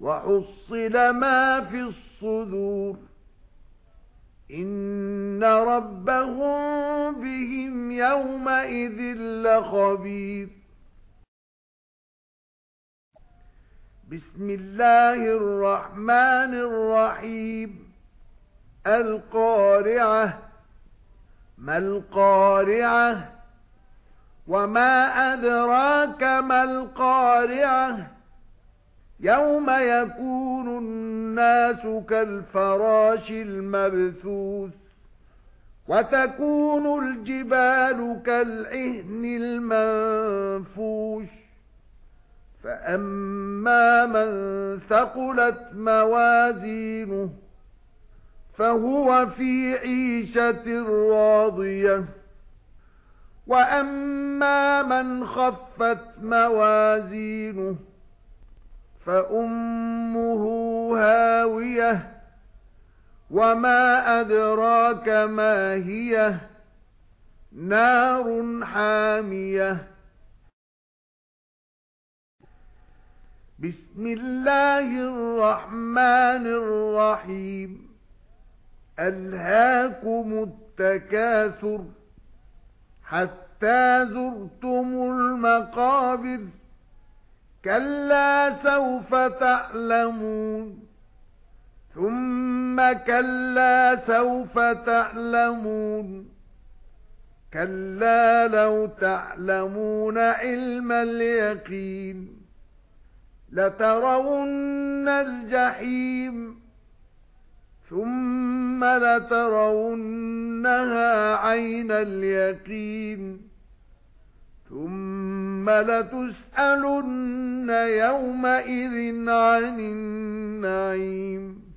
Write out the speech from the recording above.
وَحُصِّلَ مَا فِي الصُّدُورِ. إِنَّ رَبَّهُم بِهِمْ يَوْمَئِذٍ لَّخَبِيرٌ. بِسْمِ اللَّهِ الرَّحْمَنِ الرَّحِيمِ. الْقَارِعَةُ. مَا الْقَارِعَةُ؟ وَمَا أَدْرَاكَ مَا الْقَارِعَةُ؟ يَوْمَ يَكُونُ النَّاسُ كَالْفَرَاشِ الْمَبْثُوثِ وَتَكُونُ الْجِبَالُ كَالْعِهْنِ الْمَنفُوشِ فَأَمَّا مَنْ ثَقُلَتْ مَوَازِينُهُ فَهُوَ فِي عِيشَةٍ رَاضِيَةٍ وَأَمَّا مَنْ خَفَّتْ مَوَازِينُهُ فَأُمُّهُ هَاوِيَةٌ وَمَا أَدْرَاكَ مَا هِيَهْ نَارٌ حَامِيَةٌ. بِسْمِ اللَّهِ الرَّحْمَنِ الرَّحِيمِ. أَلْهَاكُمُ التَّكَاثُرُ حَتَّى زُرْتُمُ الْمَقَابِرَ. كَلَّا سَوْفَ تَعْلَمُونَ ثُمَّ كَلَّا سَوْفَ تَعْلَمُونَ كَلَّا لَوْ تَعْلَمُونَ عِلْمَ الْيَقِينِ لَتَرَوُنَّ الْجَحِيمَ ثُمَّ لَتَرَوُنَّهَا عَيْنَ الْيَقِينِ ثُمَّ لَتُسْأَلُنَّ يَوْمَئِذٍ عَنِ النَّعِيمِ.